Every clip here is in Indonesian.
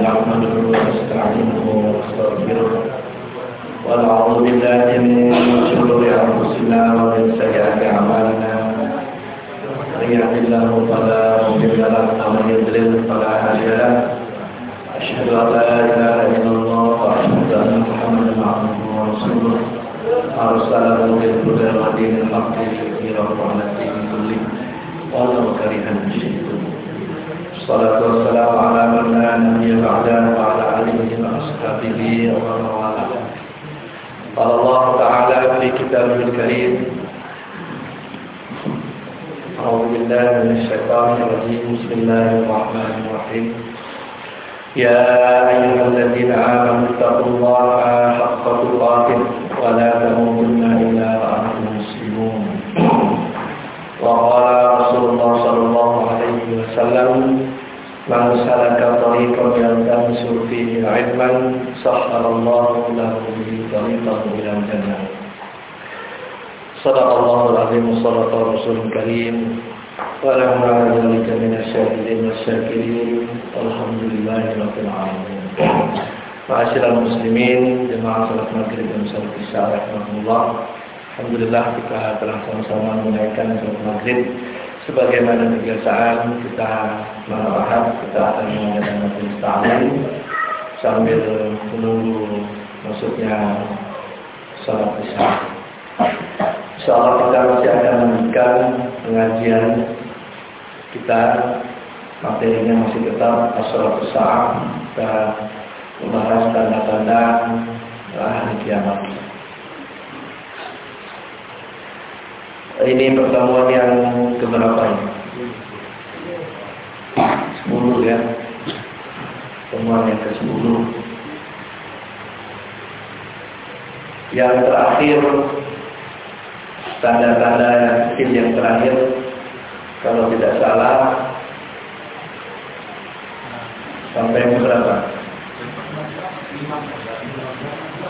نحمده ونستعينه ونستغفره ونعوذ بالله من شرور أنفسنا ومن سيئات أعمالنا من يهد الله فلا مضل له ومن يضلل فلا هادي له أشهد أن لا إله إلا الله وأشهد أن محمدا عبده ورسوله أرسله بالهدى ودين الحق ليظهره على الدين كله ولو كره المشركون الصلاة والسلام وأصحابه ومن قال الله تعالى في كتابه الكريم أعوذ بالله من الشيطان الرجيم. بسم الله الرحمن الرحيم. يا أيها الذين آمنوا اتقوا الله حق تقاته ولا تموتن إلا وأنتم مسلمون. وقال رسول الله صلى الله عليه وسلم Man salaka tariqan yaltamisu fihi 'ilman sahhalallahu lahu bihi tariqan jannah. Sadaqallahu al-azim sadaqa rasulul karim. Wa la hawla dzalika min asy-syakirin wasy-syakirin. Muslimin, jemaah salat maghrib dan salat isya rahimakumullah. Alhamdulillah kita telah sama-sama menaikkan salat maghrib sebagaimana kebiasaan kita malam kita akan mengadakan majelis ta'lim sambil menunggu masuknya salat isya. Insyaallah kita masih akan melanjutkan pengajian kita materinya masih tetap asal sa'ah kita membahas tanda-tanda hari kiamat. Ini pertemuan yang keberapa ini? Sepuluh ya. Pertemuan yang ke sepuluh. Yang terakhir tanda-tanda kecil yang terakhir kalau tidak salah sampai berapa?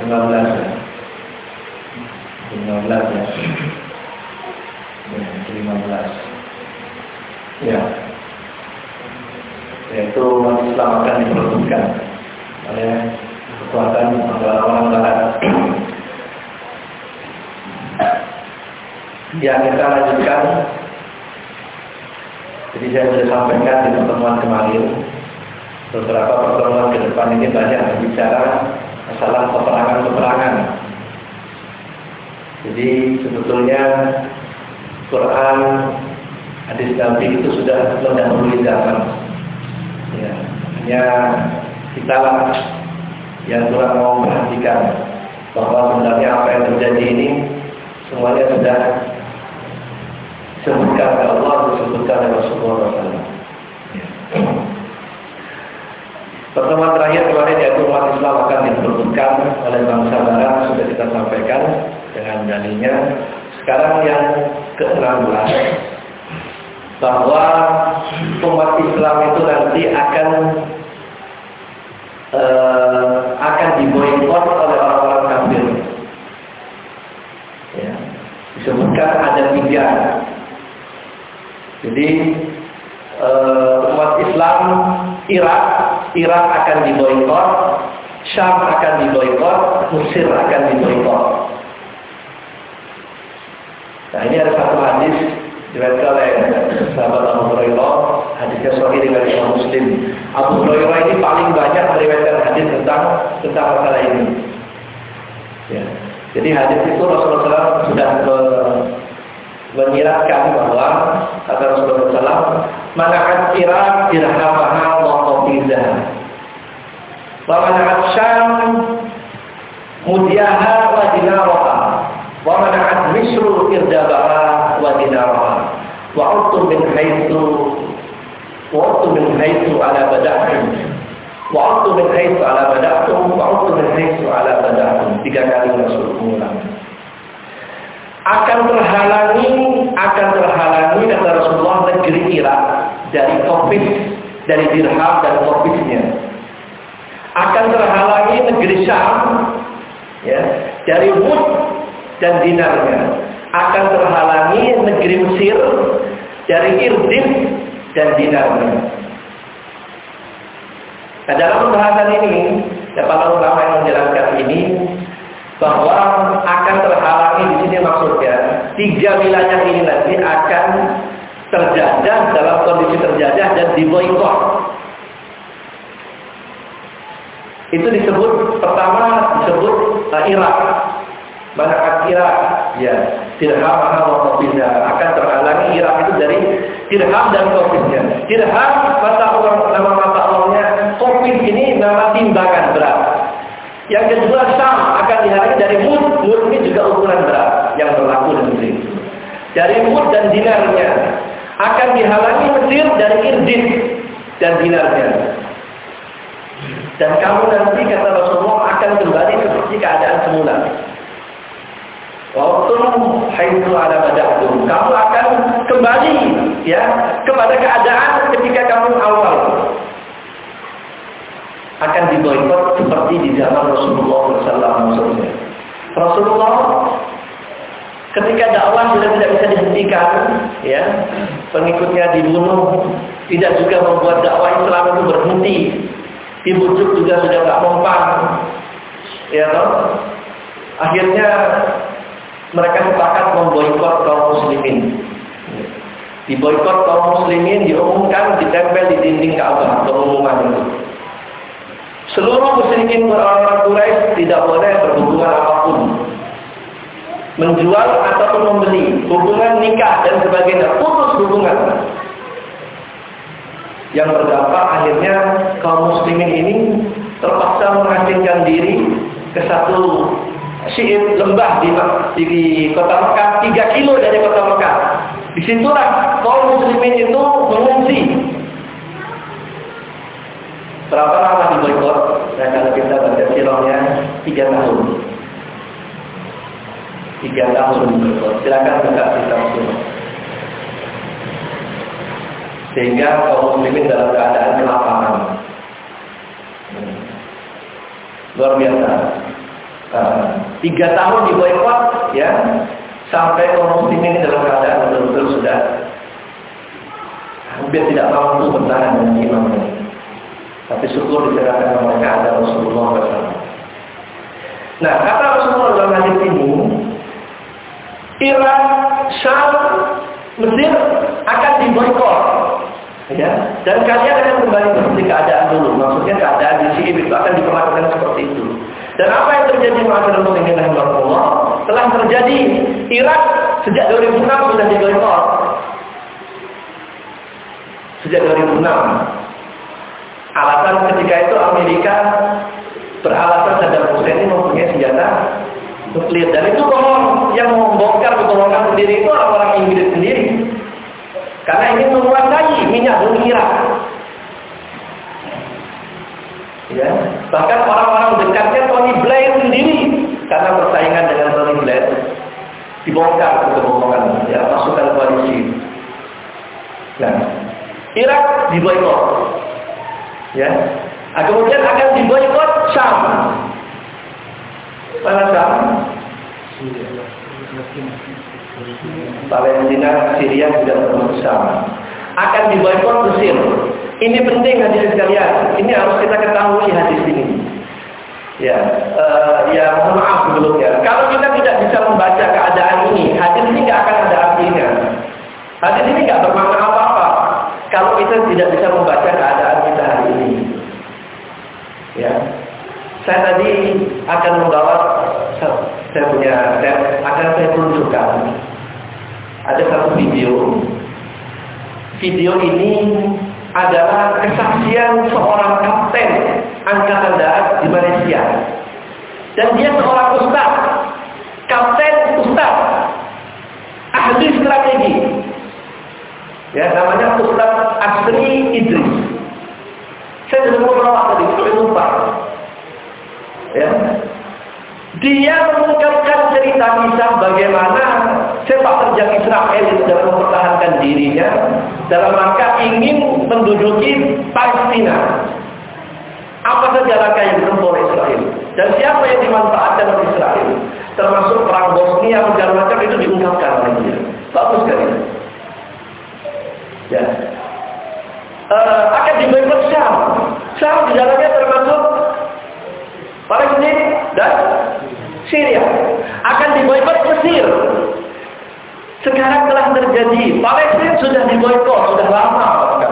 15 ya. 15 ya. Ya, 15. Ya. Yaitu akan diperbutkan oleh kekuatan orang barat. Yang kita lanjutkan Jadi saya sudah sampaikan di pertemuan kemarin Beberapa pertemuan ke depan ini banyak berbicara Masalah peperangan-peperangan Jadi sebetulnya Quran Hadis Nabi itu sudah mendahului zaman ya, Hanya kita yang kurang mau perhatikan Bahwa sebenarnya apa yang terjadi ini Semuanya sudah disebutkan oleh Allah disebutkan oleh Rasulullah SAW. Pertemuan terakhir kemarin yaitu umat Islam akan diperbutkan oleh bangsa Barat sudah kita sampaikan dengan dalilnya. Sekarang yang ke-16 bahwa umat Islam itu nanti akan uh, akan diboikot oleh orang-orang kafir. Ya. Disebutkan ada tiga jadi uh, umat Islam Irak, Irak akan diboikot, Syam akan diboikot, Mesir akan diboikot. Nah ini ada satu hadis diriwayatkan oleh sahabat Abu Hurairah, hadisnya sahih dengan Imam Muslim. Abu Hurairah ini paling banyak meriwayatkan hadis tentang tentang masalah ini. Ya. Jadi hadis itu Rasulullah sudah menyiratkan bahwa kata Rasulullah SAW, manakat Irak dirhamaha wa qafizah. Wa manakat Syam mudiaha wa dinaraha. Wa manakat Misru irdabaha wa dinaraha. Wa urtu min haitsu wa urtu min haitsu ala bada'tum. Wa urtu min haitsu ala bada'tum. Wa urtu min akan terhalangi akan terhalangi kata Rasulullah negeri Irak dari dari dirham dan akan terhalangi negeri Syam ya dari dan dinarnya akan terhalangi negeri Mesir dari irdin dan dinarnya Nah, dalam pembahasan ini, para ulama yang menjelaskan ini bahwa akan terhalangi di sini maksudnya tiga wilayah ini nanti akan terjajah dalam kondisi terjajah dan diboikot. Itu disebut pertama disebut uh, Irak. Mana Irak? Ya, dirham wa kopinnya akan terhalangi Irak itu dari dirham dan kopinnya. Dirham mata uang nama mata uangnya, kopin ini nama timbangan berat. Yang kedua Sam akan dihalangi dari mud. Mud ini juga ukuran berat yang berlaku di Mesir. Dari mud dan dinarnya akan dihalangi Mesir dari irdin dan dinarnya. Dan kamu nanti kata Rasulullah akan kembali seperti keadaan semula. Bada'tum. Kamu akan kembali ya kepada keadaan ketika kamu awal akan diboikot seperti di zaman Rasulullah SAW. Rasulullah ketika dakwah sudah tidak bisa dihentikan, ya pengikutnya dibunuh, tidak juga membuat dakwah Islam itu berhenti, dibujuk juga sudah tak mempan, ya toh? Akhirnya mereka sepakat memboikot kaum muslimin. Diboikot kaum muslimin diumumkan ditempel di dinding Ka'bah pengumuman itu. Seluruh musyrikin orang-orang Quraisy tidak boleh berhubungan apa pun. Menjual ataupun membeli, hubungan nikah dan sebagainya, putus hubungan. Yang berdampak akhirnya kaum muslimin ini terpaksa mengasingkan diri ke satu syiit lembah di, di kota Mekah, 3 kilo dari kota Mekah. Di situlah kaum muslimin itu mengungsi Berapa lama di boykot? Nah kalau kita baca sirahnya tiga tahun. Tiga tahun di boykot. Silakan buka kitab sirah. Sehingga kaum muslimin dalam keadaan kelaparan. Luar biasa. Uh, tiga tahun di boykot, ya, sampai kaum muslimin dalam keadaan betul-betul sudah hampir tidak mampu bertahan dengan imannya. Tapi syukur diserahkan mereka ada Rasulullah SAW. Nah, kata Rasulullah dalam hadis ini, Irak, Syam, Mesir akan diboykot. Ya, dan kalian akan kembali seperti keadaan dulu. Maksudnya keadaan di sini itu akan diperlakukan seperti itu. Dan apa yang terjadi muslimin rahimahullah telah terjadi Irak sejak 2006 sudah diboykot. Sejak 2006 Alasan ketika itu Amerika beralasan Saddam Hussein ini mempunyai senjata nuklir. Dan itu bohong. Yang membongkar kebohongan sendiri itu orang-orang Inggris sendiri. Karena ini menguasai minyak bumi Irak. Ya. Bahkan orang-orang dekatnya dibongkar kebohongan ya pasukan koalisi. Nah, Irak diboykot. Ya. Nah, kemudian akan diboykot Syam. Mana Syam? Palestina, Syria juga termasuk Syam. Akan diboykot Mesir. Ini penting hadis sekalian. Ini harus kita ketahui hadis ini. Ya, uh, ya mohon maaf sebelumnya. Kalau kita tidak membaca keadaan ini, hadis ini nggak akan ada artinya. Hadis ini nggak bermakna apa-apa. Kalau kita tidak bisa membaca keadaan kita hari ini. Ya. Saya tadi akan membawa saya punya saya akan saya tunjukkan ada satu video. Video ini adalah kesaksian seorang kapten angkatan darat di Malaysia. Dan dia seorang ustaz, kapten ustaz, ahli strategi. Ya, namanya Ustaz Asri Idris. Saya sudah melawat tadi, saya lupa. Ya. Dia mengungkapkan cerita kisah bagaimana sepak terjang Israel itu dalam mempertahankan dirinya dalam rangka ingin menduduki Palestina. Apa saja langkah yang ditempuh oleh Israel dan siapa yang dimanfaatkan oleh Israel, termasuk perang Bosnia segala macam itu diungkapkan oleh dia. Bagus sekali. Ya. Eh, uh, akan dibebas Syam. Syam di dalamnya termasuk Palestina dan Syria. Akan diboykot Mesir. Sekarang telah terjadi. Palestina sudah diboikot sudah lama. Ya.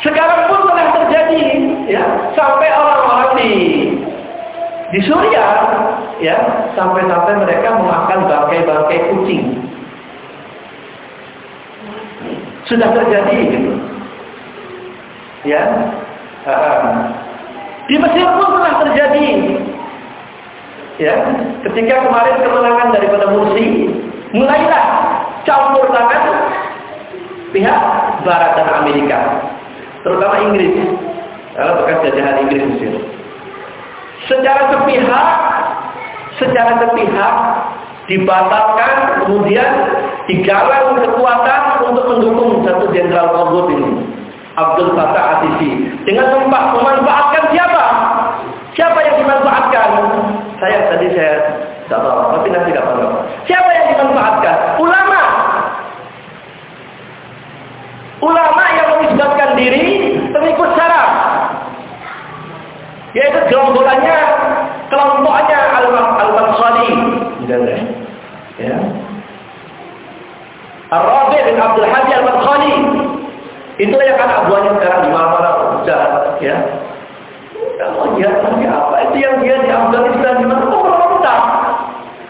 Sekarang pun telah terjadi, ya sampai orang-orang di di Suriah, ya, sampai-sampai mereka memakan bangkai-bangkai kucing. Sudah terjadi gitu. Ya. Di Mesir pun pernah terjadi. Ya, ketika kemarin kemenangan daripada Mursi, mulailah campur tangan pihak Barat dan Amerika, terutama Inggris, karena bekas jajahan Inggris Mesir. Secara sepihak, secara sepihak dibatalkan, kemudian digalang kekuatan untuk mendukung satu jenderal Togut ini, Abdul Fattah Asisi, dengan memanfaatkan siapa? Siapa yang dimanfaatkan? Saya tadi saya tidak tahu, tapi nanti tidak tahu. Siapa yang dimanfaatkan? Ulama. Ulama yang menisbatkan diri pengikut syarat. Yaitu gerombolannya, kelompoknya Al-Mansali. Ya. Ar-Rabi bin Abdul Hadi Al-Madkhali. Itulah yang anak buahnya sekarang di mana-mana ya. Kalau dia nanti apa itu yang dia di Afghanistan di mana orang.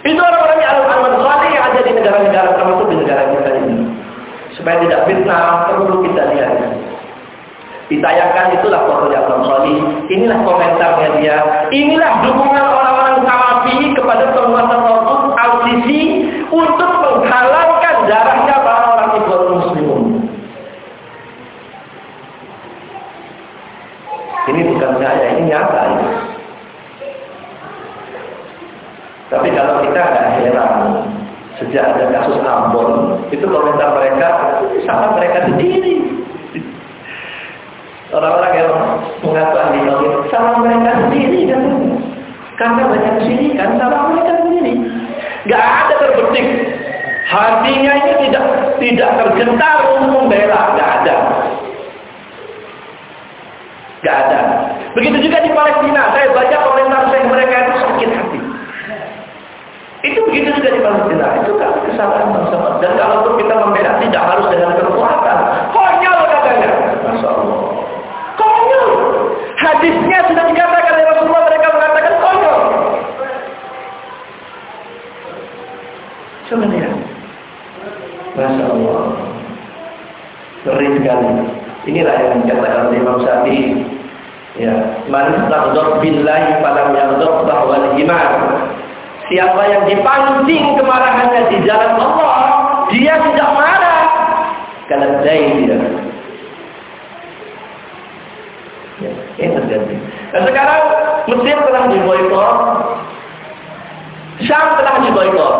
Itu orang-orang yang Al-Madkhali yang ada di negara-negara termasuk di negara kita ini. Supaya tidak fitnah, perlu kita lihat. Ditayangkan itulah fotonya Al-Madkhali. Inilah komentarnya dia. Inilah dukungan orang-orang Salafi kepada penguasa Tauhid Al-Sisi untuk menghalangkan darahnya para orang Ikhwan Muslimun. Ini bukan saya, ini nyata. Ini. Tapi kalau kita nggak heran, sejak ada kasus Ambon, itu komentar mereka sama mereka sendiri. Orang-orang yang mengaku ahli tauhid sama mereka sendiri kan. Karena banyak sini kan sama mereka sendiri. Gak ada terbetik Hatinya ini tidak tidak tergentar untuk membela, tidak ada. Tidak ada. Begitu juga di Palestina, saya baca komentar saya mereka itu sakit hati. Itu begitu juga di Palestina. Itu kan kesalahan bangsa. Dan kalau kita membela tidak harus dengan kekuatan. Konyol katanya. Masya Allah. Konyol. Hadisnya sudah dikatakan oleh Rasulullah mereka mengatakan konyol. Sebenarnya. Masya Allah. Ngeri sekali. Inilah yang dikatakan oleh Imam Syafi'i. Ya, man taghdab billahi falam yaghdab bahwa iman. Dipancing kemarahannya di jalan Allah, dia tidak marah. Kalau dia. Ya, ini terjadi. Dan sekarang Mesir telah diboykot, Syam telah diboykot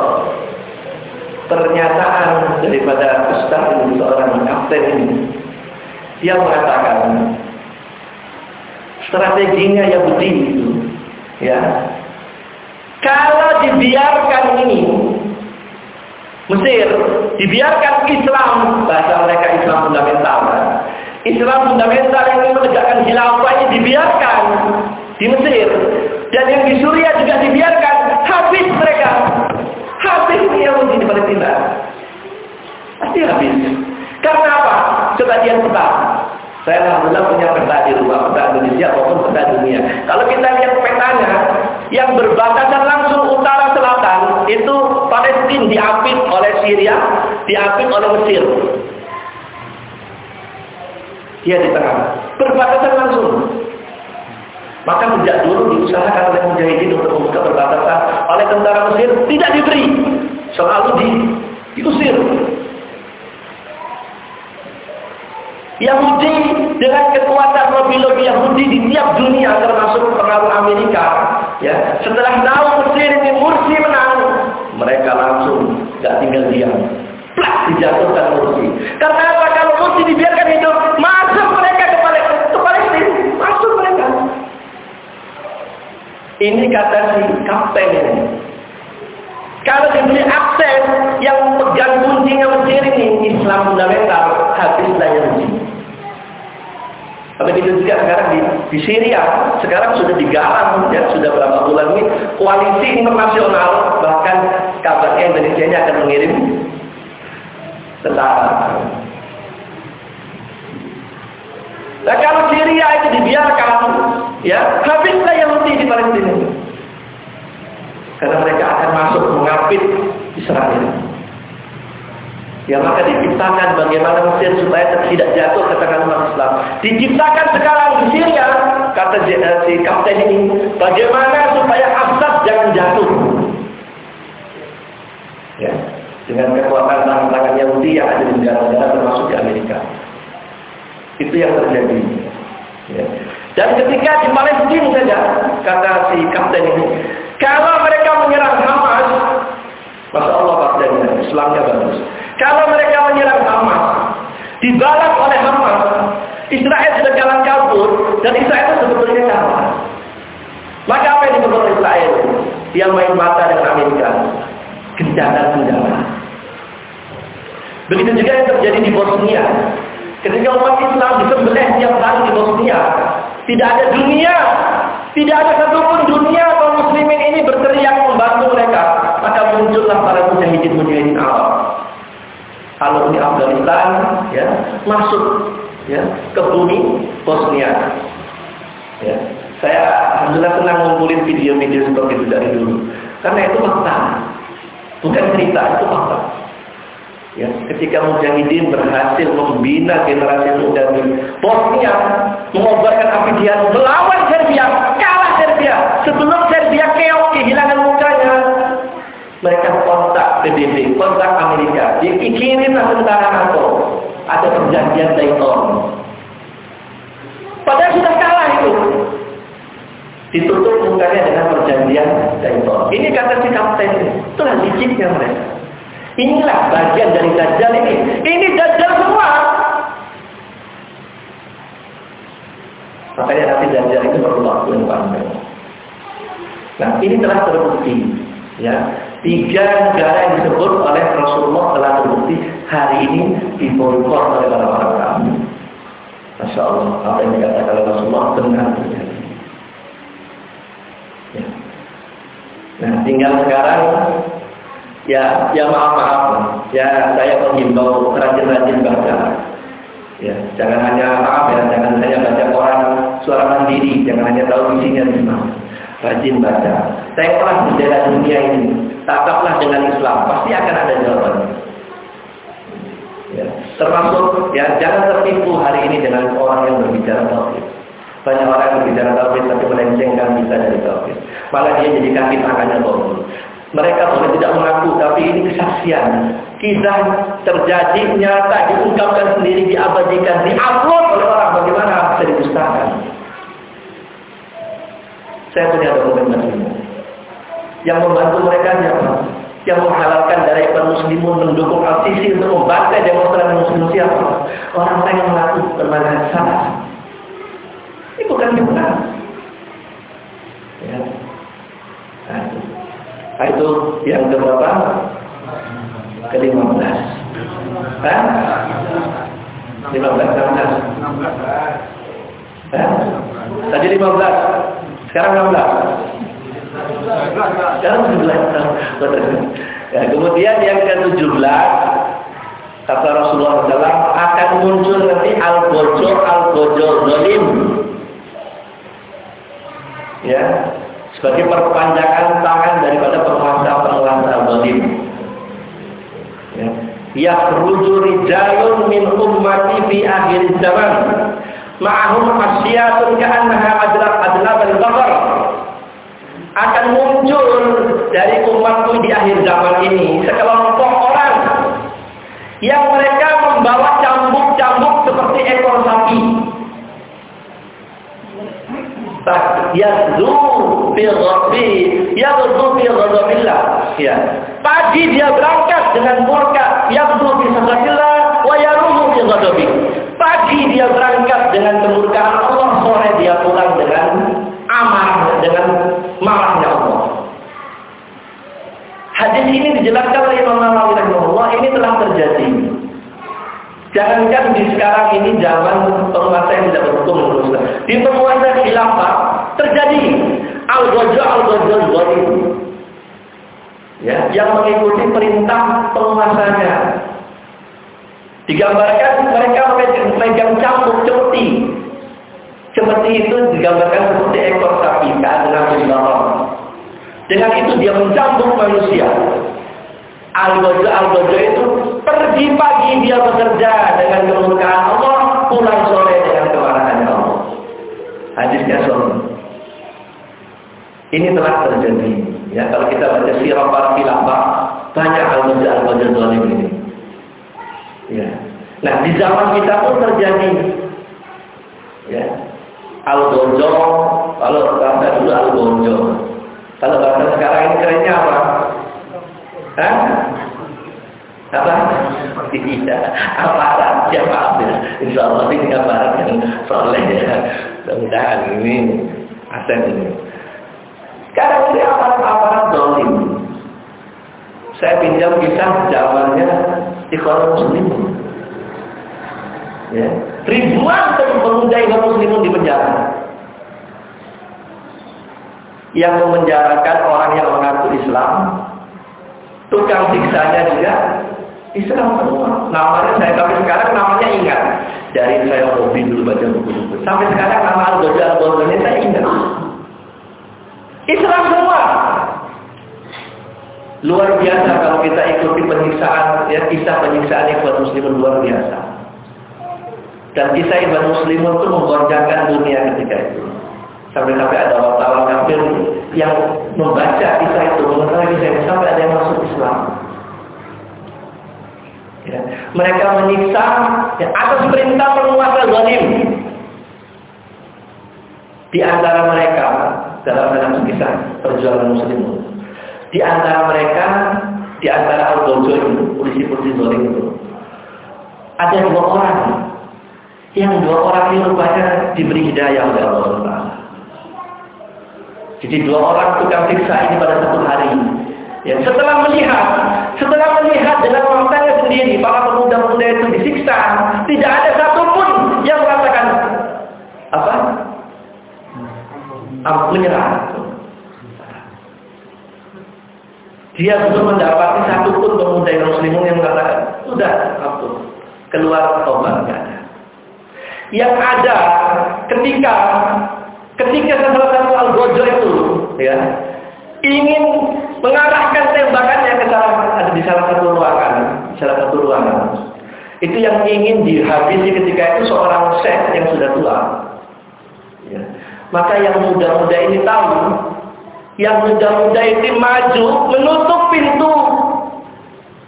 pernyataan daripada Ustaz ini seorang kapten ini. Dia mengatakan strateginya Yahudi itu ya. Kalau dibiarkan ini Mesir dibiarkan Islam bahasa mereka Islam fundamental kan? Islam fundamental yang menegakkan khilafah ini dibiarkan di Mesir dan yang di Suriah juga dibiarkan habis mereka Habis Yahudi di Palestina. Pasti habis. Karena apa? Coba dia peta. Saya alhamdulillah punya peta di rumah, peta Indonesia maupun peta dunia. Kalau kita lihat petanya, yang berbatasan langsung utara selatan, itu Palestina diapit oleh Syria, diapit oleh Mesir. Dia di tengah. Berbatasan langsung. Maka sejak dulu diusahakan oleh mujahidin untuk membuka perbatasan oleh tentara Mesir tidak diberi. Selalu di, diusir. Yahudi dengan kekuatan lobby-lobby Yahudi di tiap dunia termasuk pengaruh Amerika ya setelah tahu Mesir ini Mursi menang mereka langsung gak tinggal diam. Plak dijatuhkan Mursi. Karena apa? Kalau Mursi dibiarkan hidup masuk mereka ke Palestina masuk mereka. Ini kata si kapten. Ini. Kalau diberi akses yang pegang kuncinya Mesir ini Islam fundamental habislah yang Tapi itu juga sekarang di di Syria sekarang sudah digalang ya sudah berapa bulan ini koalisi internasional bahkan kabarnya Indonesia ini akan mengirim tentara. Nah kalau Syria itu dibiarkan, ya habislah Yahudi di Palestina. Karena mereka akan masuk mengapit Israel. Ya maka diciptakan bagaimana Mesir supaya tidak jatuh ke tangan umat Islam. Diciptakan sekarang di Syria, kata eh, si kapten ini, bagaimana supaya Assad jangan jatuh. Ya, dengan kekuatan tangan-tangan Yahudi yang ada di negara-negara termasuk di Amerika. Itu yang terjadi. Ya. Dan ketika di Palestina saja, kata si kapten ini, kalau mereka menyerang Hamas, Masya Allah kaptennya, Islamnya bagus. Kalau mereka menyerang Hamas, dibalas oleh Hamas, Israel sudah jalan kabur, dan Israel itu sebetulnya kalah. Maka apa yang diperlukan Israel? Dia main mata dengan Amerika. Gencatan senjata. Begitu juga yang terjadi di Bosnia. Ketika umat Islam disembelih tiap hari di Bosnia, tidak ada dunia, tidak ada satupun dunia kaum muslimin ini berteriak membantu mereka. Maka muncullah para mujahidin-mujahidin Arab? Kalau ini Afghanistan ya masuk ya ke bumi Bosnia. Ya. Saya alhamdulillah senang ngumpulin video-video seperti itu dari dulu. Karena itu fakta. Bukan cerita itu fakta. Ya. Ketika mujahidin berhasil membina generasi muda di Bosnia mengobarkan api dia PBB, kontak Amerika. Dikirimlah tentara NATO. Ada perjanjian Dayton. Padahal sudah kalah itu. Ditutup mukanya dengan perjanjian Dayton. Ini kata si kapten. Itulah liciknya mereka. Inilah bagian dari Dajjal ini. Ini Dajjal semua. Makanya nanti Dajjal itu perlu waktu yang panjang. Nah, ini telah terbukti. Ya, Tiga negara yang disebut oleh Rasulullah telah terbukti hari ini diboykot oleh orang-orang kami. Masya Allah, apa yang dikatakan oleh Rasulullah benar terjadi. Ya. Nah, tinggal sekarang ya, ya maaf maaf, ya saya menghimbau rajin-rajin baca. Ya, jangan hanya maaf ya, jangan hanya baca koran suara mandiri, jangan hanya tahu isinya di mana. Rajin baca. Pernah berjalan dunia ini, Tataplah dengan Islam, pasti akan ada jawabannya. Ya. Termasuk ya jangan tertipu hari ini dengan orang yang berbicara tauhid. Banyak orang yang berbicara tauhid tapi melencengkan kita dari tauhid. Malah dia jadi kaki tangannya tauhid. Mereka boleh tidak mengaku, tapi ini kesaksian. Kisah terjadi, nyata, diungkapkan sendiri, diabadikan, diupload oleh orang. Bagaimana bisa didustakan? Saya punya dokumentasinya. Yang membantu mereka siapa? Yang menghalalkan dari kaum muslimun mendukung al-Sisi untuk membantai demonstrasi muslim siapa? Orang yang mengaku bermanfaat salah. Ini bukan benar. Ya. Nah. Nah, itu yang keberapa? Ke-15. Hah? 15 16. Hah? Tadi 15. Sekarang 16. Sekarang 17 ya, Kemudian yang ke-17 kata Rasulullah SAW akan muncul nanti al-gojo al-gojo zolim ya sebagai perpanjangan tangan daripada penguasa-penguasa zolim ya yakhruju rijalun min ummati fi akhir zaman ma'ahum asyatun ka'annaha adlab adlab al-bakar akan muncul dari umatku di akhir zaman ini sekelompok orang yang mereka membawa cambuk-cambuk seperti ekor sapi. Yazdu fi ghadbi, yazdu fi ghadabillah. Ya. Pagi dia berangkat dengan murka, yazdu fi sadatillah wa yaruhu fi ghadabi. Pagi dia berangkat dengan kemurkaan Allah, sore dia pulang dengan aman dengan marahnya Allah. Hadis ini dijelaskan oleh Imam Nawawi rahimahullah ini telah terjadi. Jangankan di sekarang ini zaman penguasa yang tidak berhukum menurut Di penguasa khilafah terjadi al-gojo al-gojo zalim. Ya, yang mengikuti perintah penguasanya. Digambarkan mereka memegang cambuk cemeti. Cemeti itu digambarkan seperti ekor sapi, dengan binatang. Dengan itu dia mencambuk manusia. Al-Gojo Al-Gojo itu pergi pagi dia bekerja dengan kemurkaan Allah, pulang sore dengan kemarahan Allah. Hadisnya sore. Ini telah terjadi. Ya, kalau kita baca sirah para banyak zalim ini. Ya. Nah, di zaman kita pun terjadi. Ya. Al-Gojo, kalau kata dulu Al-Gojo. Kalau bahasa sekarang ini kerennya apa? Hah? Apa? Tidak. Aparat siapa ambil? Insya Allah ini aparat yang soleh ya. Mudah-mudahan ini aset ini. Sekarang ini aparat-aparat dolim. Saya pinjam kisah zamannya Ikhwan Muslimun. Ya. Ribuan pemuda Ikhwan Muslimun di penjara. Yang memenjarakan orang yang mengaku Islam Tukang siksanya juga Islam semua. Namanya saya tapi sekarang namanya ingat. Dari saya hobi dulu baca buku-buku. Sampai sekarang nama Al-Ghazali saya ingat. Islam. Luar biasa kalau kita ikuti penyiksaan, ya kisah penyiksaan Ikhwan Muslimun luar biasa. Dan kisah Ikhwan Muslimun itu menggoncangkan dunia ketika itu. Sampai-sampai ada wartawan kafir yang membaca kisah itu, mengetahui kisah itu sampai ada yang masuk Islam. Ya. Mereka menyiksa ya, atas perintah penguasa zalim. Di antara mereka dalam dalam kisah perjuangan muslim di antara mereka di antara itu polisi-polisi zalim itu ada dua orang yang dua orang ini rupanya diberi hidayah oleh Allah Taala jadi dua orang tukang siksa ini pada satu hari. Ya, setelah melihat, setelah melihat dengan matanya sendiri para pemuda-pemuda itu disiksa, tidak ada satupun yang merasakan apa? Menyerah. Dia belum mendapati satupun pemuda yang muslimun yang mengatakan, sudah, aku keluar tobat ada. Yang ada ketika Ketika salah satu al-gojo itu ya ingin mengarahkan tembakannya ke salah ada di salah satu ruangan, salah satu ruangan. Itu yang ingin dihabisi ketika itu seorang syekh yang sudah tua. Ya. Maka yang muda-muda ini tahu, yang muda-muda itu maju menutup pintu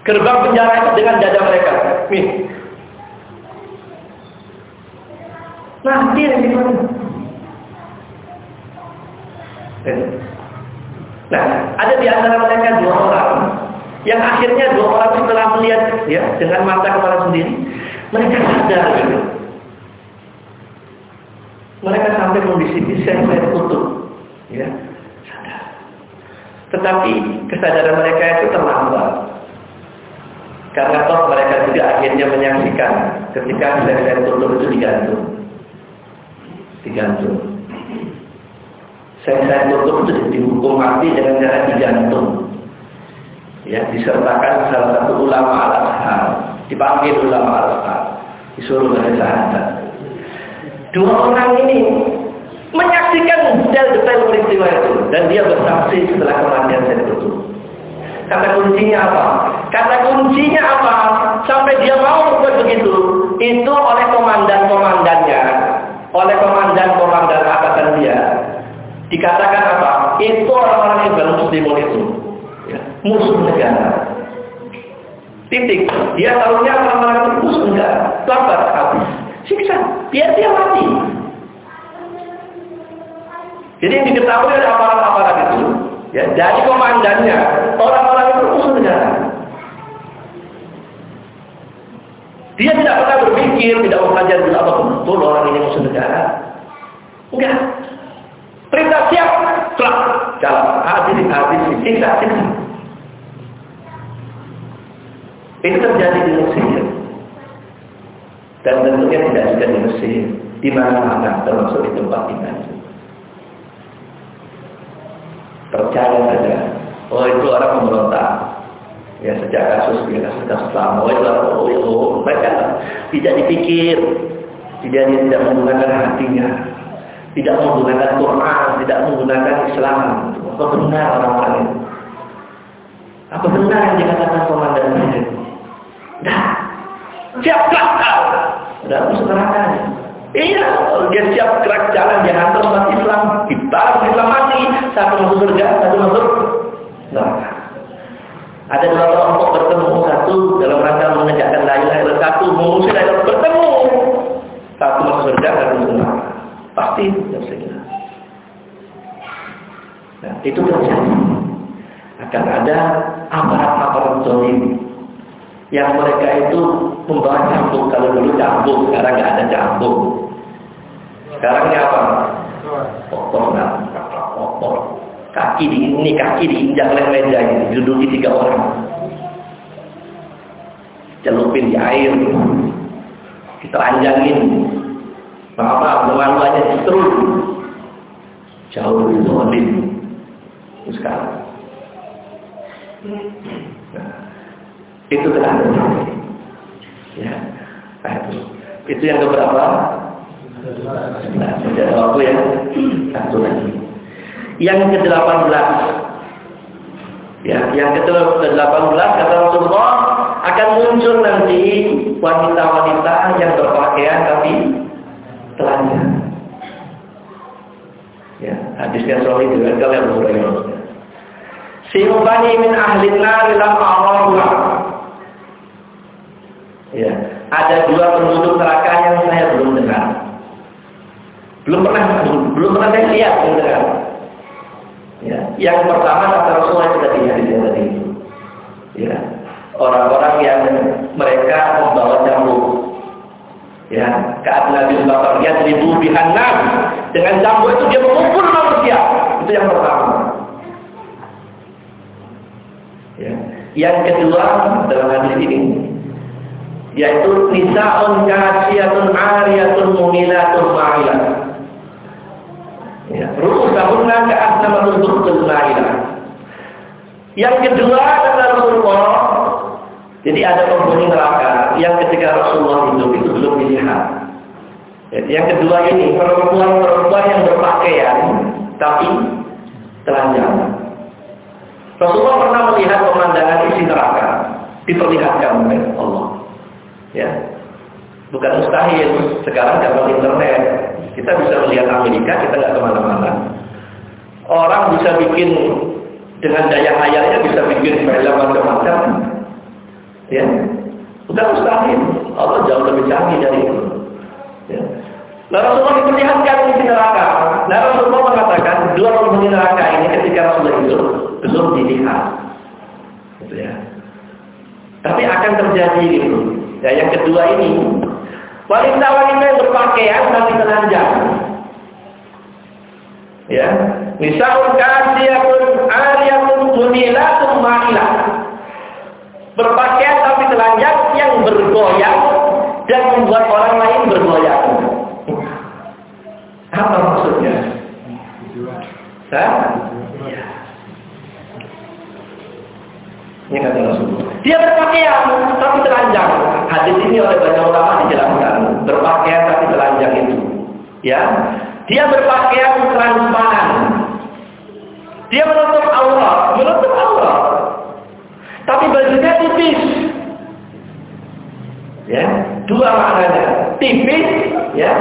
gerbang penjara itu dengan dada mereka. Nih. Nanti yang gimana? Nah, ada di antara mereka dua orang yang akhirnya dua orang setelah melihat ya dengan mata kepala sendiri, mereka sadar gitu. Mereka sampai kondisi saya saya tutup, ya. Tetapi kesadaran mereka itu terlambat. Karena toh mereka juga akhirnya menyaksikan ketika saya tutup itu digantung. Digantung. Saya tutup itu dihukum mati dengan cara digantung. Ya, disertakan salah satu ulama al-azhar, dipanggil ulama al-azhar, disuruh bersahadat. Dua orang ini menyaksikan detail-detail peristiwa itu dan dia bersaksi setelah kematian saya tutup. Kata kuncinya apa? Kata kuncinya apa? Sampai dia mau berbuat begitu, itu oleh komandan-komandannya, oleh komandan-komandan atasan dia Dikatakan apa? Itu orang-orang yang muslimun itu. Ya, musuh negara. Titik. Dia tahunya orang-orang itu musuh negara. Lambat habis. Siksa. Biar dia mati. Jadi yang diketahui oleh aparat-aparat itu, ya, dari komandannya, orang-orang itu musuh negara. Dia tidak pernah berpikir, tidak belajar apa betul orang ini musuh negara. Enggak. Perintah siap, kelak jalan. Habis, habis, siksa, siksa. Itu terjadi di Mesir. Dan tentunya tidak juga di Mesir, di mana-mana termasuk di tempat tinggal. Percaya saja, oh itu orang memberontak. Ya sejak kasus ya, kasus kasus lama, oh itu orang oh, oh, mereka tidak dipikir, tidak tidak menggunakan hatinya, tidak menggunakan Quran, tidak menggunakan Islam. Apa benar orang-orang itu? Apa benar yang dikatakan komandan saya? Dah, siap kelakar. Sudah masuk neraka. Iya, dia siap gerak jalan dia hantar umat Islam, kita Islam mati, satu masuk surga, satu masuk neraka. Ada dua kelompok bertemu, satu dalam rangka menegakkan la ilaha satu mengusir bertemu. Satu masuk surga, satu masuk neraka. Pasti tersedia. Nah, itu terjadi. Akan ada aparat-aparat zolim yang mereka itu membawa cambuk. Kalau dulu cambuk, sekarang nggak ada cambuk. Sekarang ini apa? Kotor, nah, kotor. Kaki di ini kaki diinjak oleh meja ini, diduduki tiga orang. Celupin di air, ditelanjangin, apa memalu aja justru jauh lebih zolim sekarang. Nah, itu telah terjadi. Ya, nah, itu. Itu yang keberapa? Nah, sudah ada waktu ya. Satu lagi. Yang ke-18 Ya, yang ke-18 kata Rasulullah akan muncul nanti wanita-wanita yang berpakaian tapi telanjang. Ya, hadisnya sahih juga kalian Hurairah. Sinubani min ahli nar lam a'rahuha. Ada dua penduduk neraka yang saya belum dengar. Belum pernah belum pernah saya lihat belum dengar. Ya, yang pertama kata Rasulullah sudah dilihat di tadi itu. Ya, orang-orang yang mereka membawa cambuk Ya, karena bin Bakar yadribu bihan nas. Dengan cambuk itu dia memukul manusia. Itu yang pertama. Ya. Yang kedua dalam hadis ini yaitu nisaun kasiyatun ariyatun mumilatun ma'ilah. Ya, ru'usahunna ka'asnamatul burqul ma'ilah. Yang kedua adalah Rasulullah jadi ada penghuni neraka yang ketika Rasulullah hidup itu belum dilihat. Jadi yang kedua ini perempuan-perempuan yang berpakaian tapi telanjang. Rasulullah pernah melihat pemandangan isi neraka diperlihatkan oleh Allah. Ya, bukan mustahil. Sekarang dapat internet kita bisa melihat Amerika, kita nggak ke mana-mana. Orang bisa bikin dengan daya hayalnya bisa bikin film macam-macam Ya. Bukan mustahil. Allah jauh lebih canggih dari itu. Ya. Nah Rasulullah diperlihatkan di neraka. Nah Rasulullah mengatakan dua penghuni neraka ini ketika Rasulullah itu belum dilihat. Gitu ya. Tapi akan terjadi itu. Ya, yang kedua ini wanita-wanita yang berpakaian tapi telanjang. Ya, misalnya kasiyatun ariyatun munilatun ma'ilah berpakaian tapi telanjang yang bergoyang dan membuat orang lain bergoyang. Apa maksudnya? Hah? Ini kata Rasulullah. Dia berpakaian tapi telanjang. Hadis ini oleh banyak ulama dijelaskan. Berpakaian tapi telanjang itu. Ya, dia berpakaian transparan. Dia menutup aurat, menutup aurat. Tapi bajunya tipis. Ya, dua maknanya. Tipis, ya.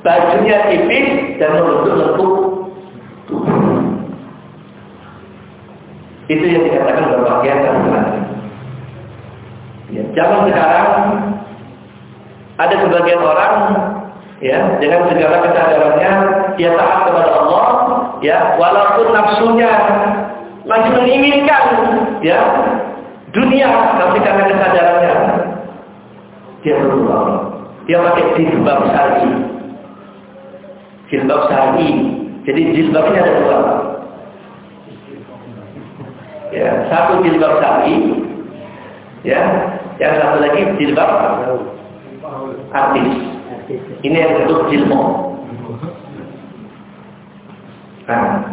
Bajunya tipis dan menutup tubuh. Itu yang dikatakan berpakaian Ya, zaman sekarang ada sebagian orang ya dengan segala kesadarannya dia taat kepada Allah ya walaupun nafsunya masih menginginkan ya dunia tapi karena kesadarannya dia berubah. Dia pakai jilbab syari jilbab syari jadi jilbabnya ada dua. Ya satu jilbab syari ya yang satu lagi jilbab Artis. Ini yang bentuk jilmo. Nah.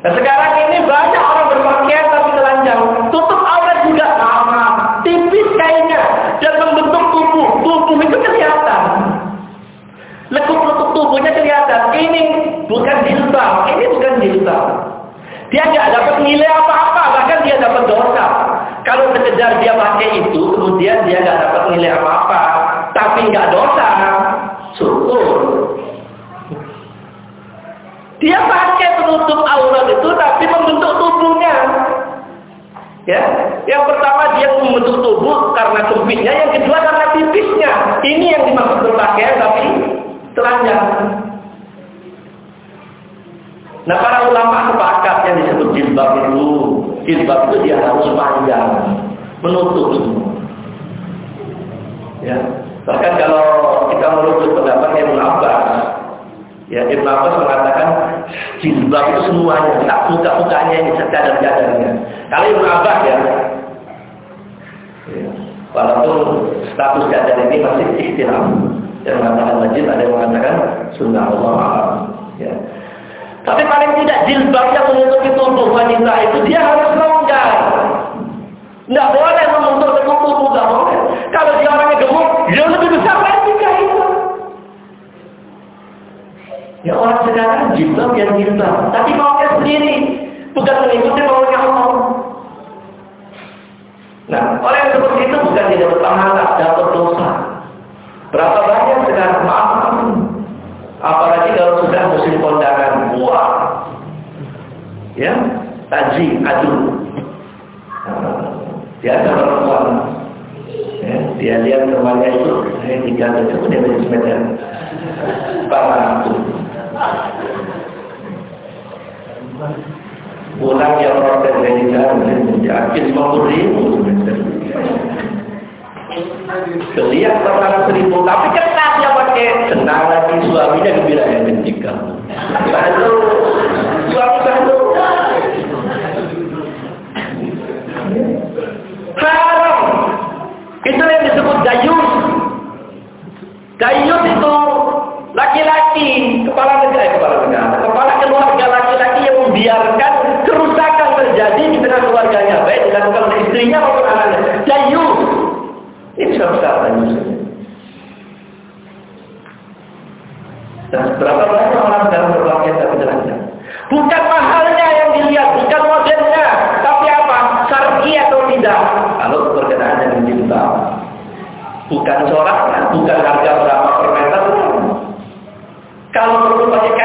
nah sekarang ini banyak orang berpakaian tapi telanjang. Tutup aurat juga sama. Tipis kainnya. Dan membentuk tubuh. Tubuh itu kelihatan. Lekuk-lekuk tubuhnya kelihatan. Ini bukan jilbab. Ini bukan jilbab. Dia nggak dapat nilai apa-apa. Bahkan dia dapat dosa. Kalau sekedar dia pakai itu, kemudian dia nilai apa-apa, tapi nggak dosa, syukur. Dia pakai penutup aurat itu, tapi membentuk tubuhnya. Ya, yang pertama dia membentuk tubuh karena sempitnya, yang kedua karena tipisnya. Ini yang dimaksud berpakaian, tapi telanjang. Nah para ulama sepakat yang disebut jilbab itu jilbab itu dia harus panjang, menutup semua. Ya, bahkan kalau kita merujuk pendapat Ibn Abbas, ya Ibn Abbas mengatakan jilbab itu semuanya, tak buka-bukanya ini cadar-cadarnya. Kalau Ibn Abbas ya, ya, walaupun status cadar ini masih istilah, yang mengatakan wajib, ada yang mengatakan sunnah Allah. Ya. Tapi paling tidak jilbab yang menutupi tubuh wanita itu dia harus longgar. Tidak boleh Ya orang sekarang jilbab yang jilbab. Tapi maunya sendiri. Bukan mengikuti maunya Allah. Nah, orang yang seperti itu bukan tidak berpahala, dapat dosa. Berapa banyak sekarang maaf. Apalagi kalau sudah musim kondangan, wah, ya, taji, adu. Dia ada perempuan, ya, dia lihat temannya itu, saya tiga itu dia sepeda, para itu. Pulang yang protes dari menjadi lima puluh ribu Kelihat perkara seribu, tapi ketat ya pakai. Senang lagi suaminya gembira yang kencing Lalu suami satu haram. Itu yang disebut dayus. Dayus itu laki-laki kepala membiarkan kerusakan terjadi di tengah keluarganya, baik dilakukan oleh istrinya maupun anaknya. Dayus. Ini sudah besar manusia. Dan berapa banyak orang sekarang berpakaian tapi telanjang. Bukan mahalnya yang dilihat, bukan modelnya, tapi apa? Syar'i atau tidak? Kalau berkenaan dengan jilbab. Bukan coraknya, bukan harga berapa per. Kalau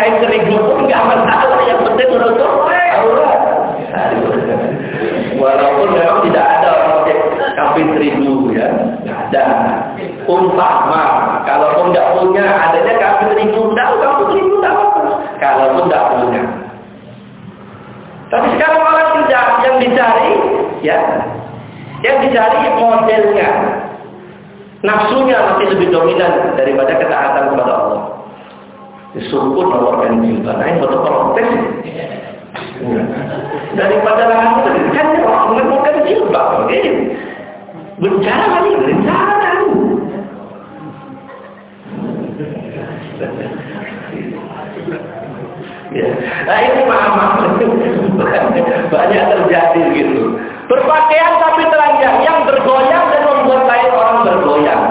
kain seribu pun nggak masalah, yang penting menutup aurat. Walaupun memang tidak ada orang pakai kafir seribu ya, nggak ada. Umpama, kalaupun tidak punya, adanya tidak, kafir seribu tidak apa. Kalaupun tidak punya. Tapi sekarang orang tidak, yang dicari, ya, yang dicari modelnya. Nafsunya masih lebih dominan daripada ketaatan kepada Allah. Disuruh mengeluarkan jilbab, nah ini betul protes. Daripada lahan kan orang bukan jilbab? Bencana kali, bencana. Ya. Nah ini maaf banyak terjadi gitu. Berpakaian tapi telanjang yang bergoyang dan membuat lain orang bergoyang.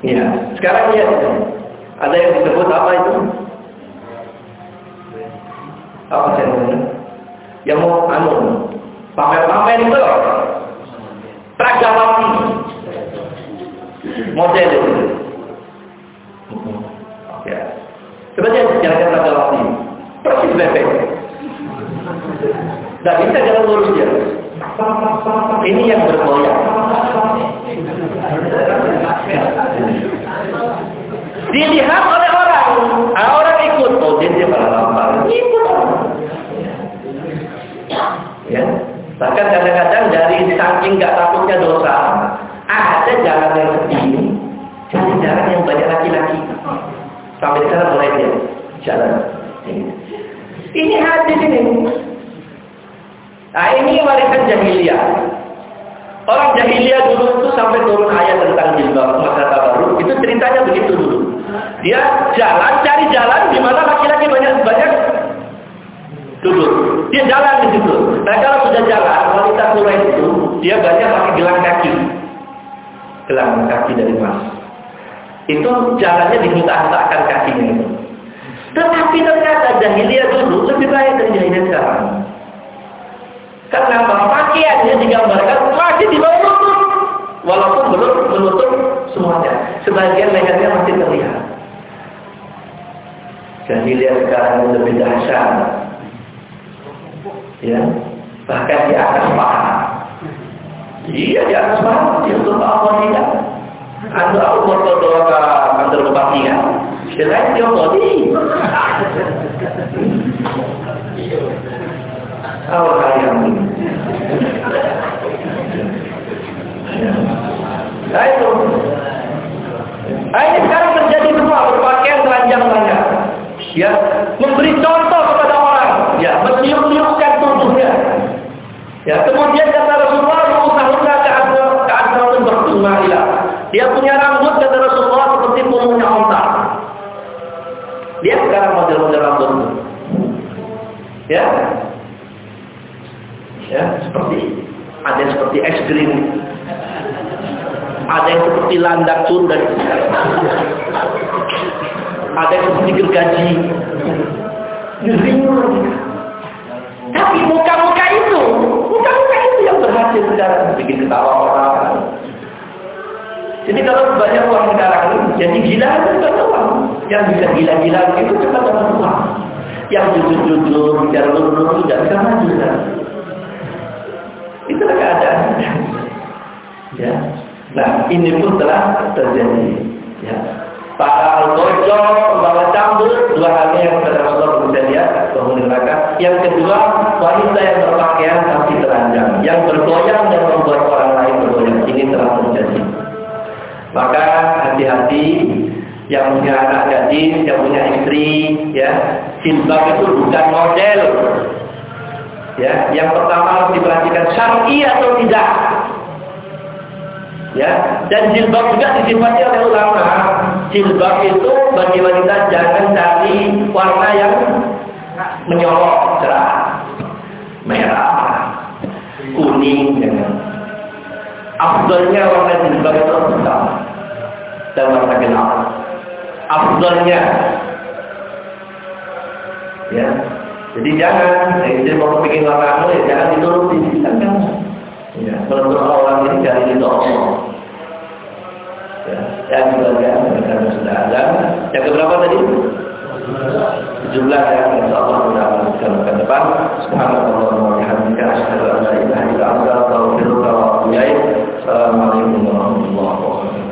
Ya, sekarang ya ada yang disebut apa itu? apa saya yang mau anu pamer-pamer itu loh. Pragawati model itu. Ya. Coba dia jalankan Pragawati persis bebek. Tidak bisa jalan lurus dia. Ini yang bergoyang dilihat oleh orang ah, orang ikut oh dia dia malah ikut Ya. Bahkan kadang-kadang dari saking nggak takutnya dosa, ada jalan yang sepi, cari jalan yang banyak laki-laki. Sampai sekarang mulai dia jalan. Ini hadis ini. Nah ini warisan jahiliyah. Orang jahiliyah dulu itu sampai turun ayat tentang jilbab masa baru, itu ceritanya begitu dulu. Dia jalan, cari jalan di mana laki-laki banyak-banyak duduk. Dia jalan di situ. Nah kalau sudah jalan, wanita tua itu, dia banyak pakai gelang kaki. Gelang kaki dari emas. Itu jalannya diminta-mintakan kakinya itu. Tetapi ternyata jahiliyah dulu lebih baik dari jahiliyah sekarang. Karena pakaiannya digambarkan masih di bawah lutut. Walaupun belum menutup semuanya. Sebagian lehernya masih terlihat. Jahiliyah sekarang lebih dahsyat. Ya, bahkan di atas paha. Iya di atas paha, dia untuk apa tidak? Anda Allah berdoa ke kantor bupati kan? Selain dia body. Oh kalian ini. Nah itu. Nah, ini sekarang terjadi semua berpakaian telanjang banyak. Ya, memberi contoh kepada orang. Ya, meniup-niupkan tubuhnya. Ya, kemudian kata Rasulullah, "Usahuna ka'adna ka'adna bertumailah." Dia punya rambut kata Rasulullah seperti punggungnya onta. Dia sekarang model-model rambut. Ya. Ya, seperti ada yang seperti es krim. Ada yang seperti landak turun dari Ada yang seperti gergaji. Tapi muka-muka itu, muka-muka itu yang berhasil sekarang bikin ketawa orang. Jadi kalau banyak uang sekarang jadi gila itu banyak uang. Yang bisa gila-gila itu cepat dapat uang. Yang jujur-jujur, bicara lurus itu tidak bisa maju. Itulah keadaan. Ya. Nah, ini pun telah terjadi. Ya. Para al-gojo, pembawa cambuk, dua hal yang sudah bisa lihat, penghuni neraka. Yang kedua, wanita yang berpakaian tapi telanjang. Yang bergoyang dan membuat orang lain bergoyang. Ini telah terjadi. Maka hati-hati yang punya anak gadis, yang punya istri, ya, jilbab itu bukan model. Ya, yang pertama harus diperhatikan syar'i atau tidak. Ya, dan jilbab juga disifati oleh ulama. Jilbab itu bagi wanita jangan cari warna yang menyolok cerah, merah, kuning, ya. Afdalnya warna jilbab itu hitam dan warna gelap. Afdalnya, ya. Jadi jangan, eh, jadi mau bikin warna ya jangan dituruti, kan Ya, menurut orang ini dari itu. Ya, yang sebagian mereka sudah ada. Yang keberapa tadi? Jumlah yang insya Allah mudah melanjutkan ke depan. Subhanallah wa bihamdika asyhadu an la ilaha illa anta astaghfiruka wa atubu ilaik. Assalamualaikum warahmatullahi wabarakatuh.